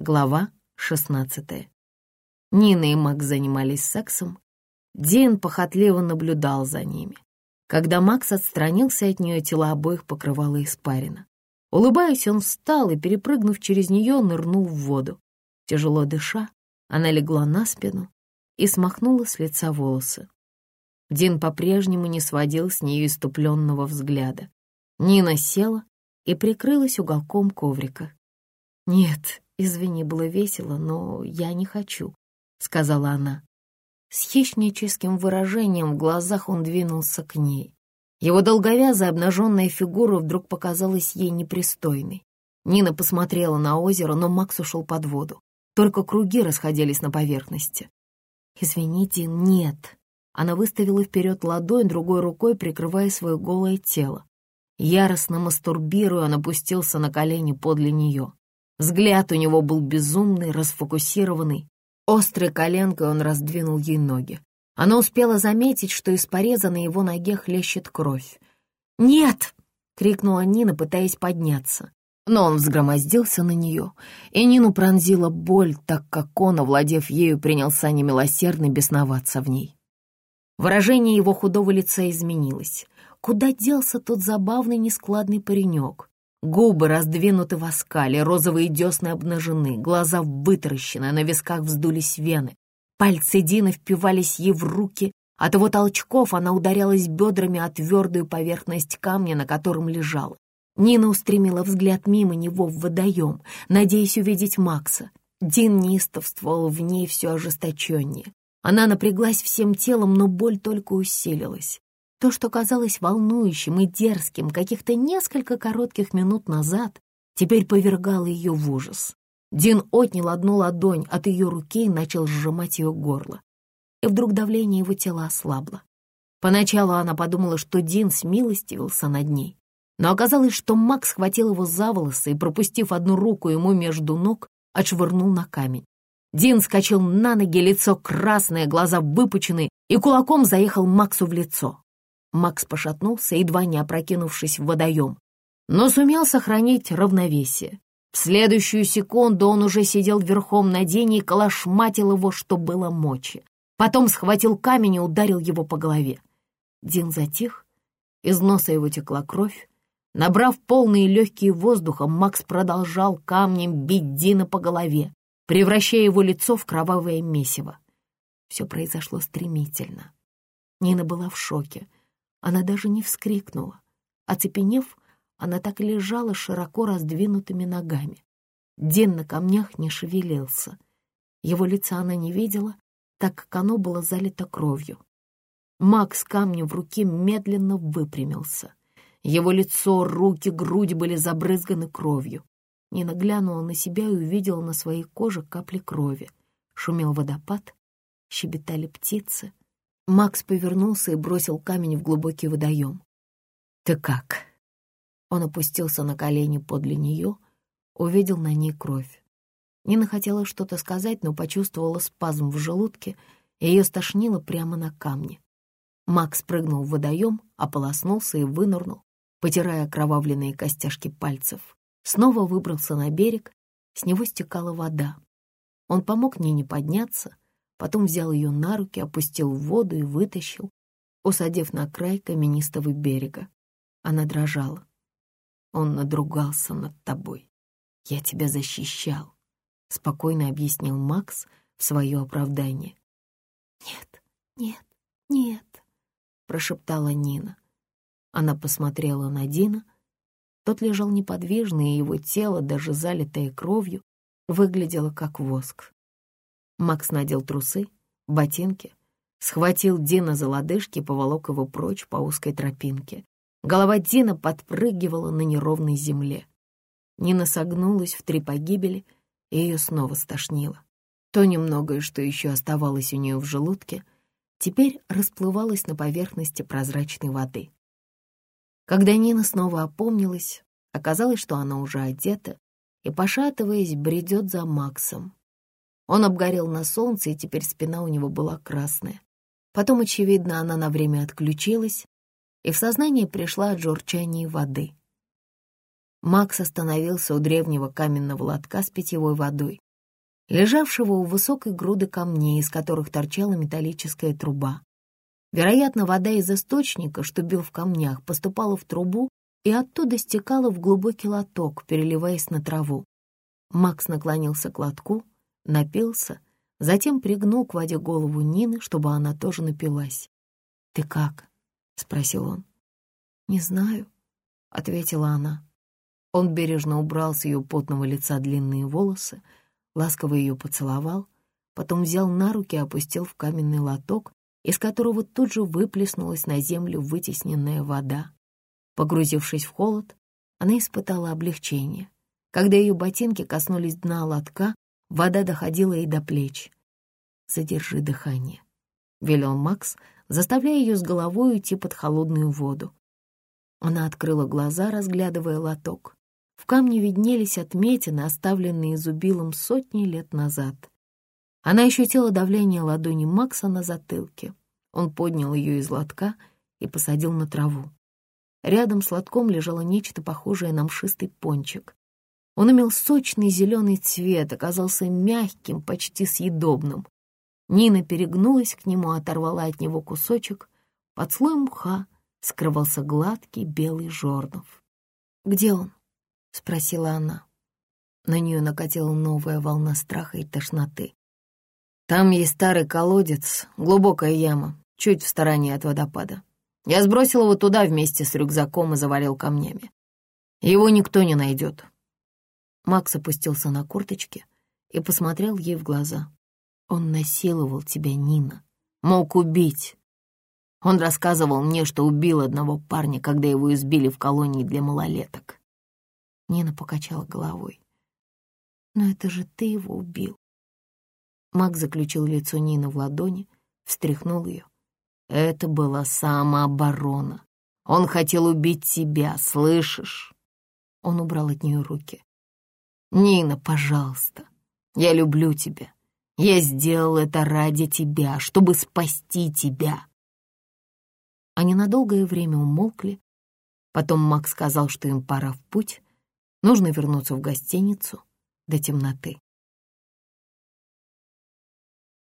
Глава 16 Нина и Макс занимались сексом. Дин похотливо наблюдал за ними. Когда Макс отстранился от нее, тела обоих покрывало испарина. Улыбаясь, он встал и, перепрыгнув через нее, нырнул в воду. Тяжело дыша, она легла на спину и смахнула с лица волосы. Дин по-прежнему не сводил с нее иступленного взгляда. Нина села и прикрылась уголком коврика. «Нет, извини, было весело, но я не хочу», — сказала она. С хищническим выражением в глазах он двинулся к ней. Его долговязая обнаженная фигура вдруг показалась ей непристойной. Нина посмотрела на озеро, но Макс ушел под воду. Только круги расходились на поверхности. «Извините, нет». Она выставила вперед ладонь, другой рукой прикрывая свое голое тело. Яростно мастурбируя, он опустился на колени подле нее. Взгляд у него был безумный, расфокусированный. Острой коленкой он раздвинул ей ноги. Она успела заметить, что из пореза на его ноге хлещет кровь. «Нет!» — крикнула Нина, пытаясь подняться. Но он взгромоздился на нее, и Нину пронзила боль, так как он, овладев ею, принялся немилосердно бесноваться в ней. Выражение его худого лица изменилось. Куда делся тот забавный нескладный паренек? Губы раздвинуты в оскале, розовые десны обнажены, глаза вытаращены, а на висках вздулись вены. Пальцы Дины впивались ей в руки, от его толчков она ударялась бедрами о твердую поверхность камня, на котором лежала. Нина устремила взгляд мимо него в водоем, надеясь увидеть Макса. Дин неистовствовал в ней все ожесточеннее. Она напряглась всем телом, но боль только усилилась. То, что казалось волнующим и дерзким каких-то несколько коротких минут назад, теперь повергало ее в ужас. Дин отнял одну ладонь от ее руки и начал сжимать ее горло. И вдруг давление его тела ослабло. Поначалу она подумала, что Дин смилостивился над ней, но оказалось, что Макс схватил его за волосы и, пропустив одну руку ему между ног, отшвырнул на камень. Дин скачал на ноги, лицо красное, глаза выпучены, и кулаком заехал Максу в лицо. Макс пошатнулся, едва не опрокинувшись в водоем, но сумел сохранить равновесие. В следующую секунду он уже сидел верхом на Дине и калашматил его, что было мочи. Потом схватил камень и ударил его по голове. Дин затих, из носа его текла кровь. Набрав полные легкие воздуха, Макс продолжал камнем бить Дина по голове, превращая его лицо в кровавое месиво. Все произошло стремительно. Нина была в шоке. Она даже не вскрикнула. Оцепенев, она так лежала широко раздвинутыми ногами. Дин на камнях не шевелился. Его лица она не видела, так как оно было залито кровью. Макс камнем в руке медленно выпрямился. Его лицо, руки, грудь были забрызганы кровью. Нина глянула на себя и увидела на своей коже капли крови. Шумел водопад, щебетали птицы. Макс повернулся и бросил камень в глубокий водоем. «Ты как?» Он опустился на колени подле нее, увидел на ней кровь. Нина хотела что-то сказать, но почувствовала спазм в желудке, и ее стошнило прямо на камне. Макс прыгнул в водоем, ополоснулся и вынырнул, потирая окровавленные костяшки пальцев. Снова выбрался на берег, с него стекала вода. Он помог Нине подняться — потом взял ее на руки, опустил в воду и вытащил, усадив на край каменистого берега. Она дрожала. Он надругался над тобой. Я тебя защищал, — спокойно объяснил Макс в свое оправдание. «Нет, нет, нет», — прошептала Нина. Она посмотрела на Дина. Тот лежал неподвижно, и его тело, даже залитое кровью, выглядело как воск. Макс надел трусы, ботинки, схватил Дина за лодыжки и поволок его прочь по узкой тропинке. Голова Дина подпрыгивала на неровной земле. Нина согнулась в три погибели, и ее снова стошнило. То немногое, что еще оставалось у нее в желудке, теперь расплывалось на поверхности прозрачной воды. Когда Нина снова опомнилась, оказалось, что она уже одета и, пошатываясь, бредет за Максом, он обгорел на солнце, и теперь спина у него была красная. Потом, очевидно, она на время отключилась, и в сознание пришла от журчания воды. Макс остановился у древнего каменного лотка с питьевой водой. лежавшего у высокой груды камней, из которых торчала металлическая труба. Вероятно, вода из источника, что бил в камнях, поступала в трубу и оттуда стекала в глубокий лоток, переливаясь на траву. Макс наклонился к лотку, напился, затем пригнул к воде голову Нины, чтобы она тоже напилась. «Ты как?» — спросил он. «Не знаю», — ответила она. Он бережно убрал с ее потного лица длинные волосы, ласково ее поцеловал, потом взял на руки и опустил в каменный лоток, из которого тут же выплеснулась на землю вытесненная вода. Погрузившись в холод, она испытала облегчение. Когда ее ботинки коснулись дна лотка, вода доходила ей до плеч. «Задержи дыхание», — велел Макс, заставляя ее с головой уйти под холодную воду. Она открыла глаза, разглядывая лоток. В камне виднелись отметины, оставленные зубилом сотни лет назад. Она ощутила давление ладони Макса на затылке. Он поднял ее из лотка и посадил на траву. Рядом с лотком лежало нечто похожее на мшистый пончик. Он имел сочный зеленый цвет, оказался мягким, почти съедобным. Нина перегнулась к нему, оторвала от него кусочек. Под слоем мха скрывался гладкий белый жорнов. «Где он?» — спросила она. На нее накатила новая волна страха и тошноты. «Там есть старый колодец, глубокая яма, чуть в стороне от водопада. Я сбросил его туда вместе с рюкзаком и завалил камнями. Его никто не найдет». Макс опустился на курточки и посмотрел ей в глаза. «Он насиловал тебя, Нина. Мог убить. Он рассказывал мне, что убил одного парня, когда его избили в колонии для малолеток. Нина покачала головой. «Но это же ты его убил». Мак заключил лицо Нины в ладони, встряхнул ее. «Это была самооборона. Он хотел убить тебя, слышишь?» Он убрал от нее руки. «Нина, пожалуйста, я люблю тебя. Я сделал это ради тебя, чтобы спасти тебя». Они на долгое время умолкли. Потом Мак сказал, что им пора в путь, Нужно вернуться в гостиницу до темноты.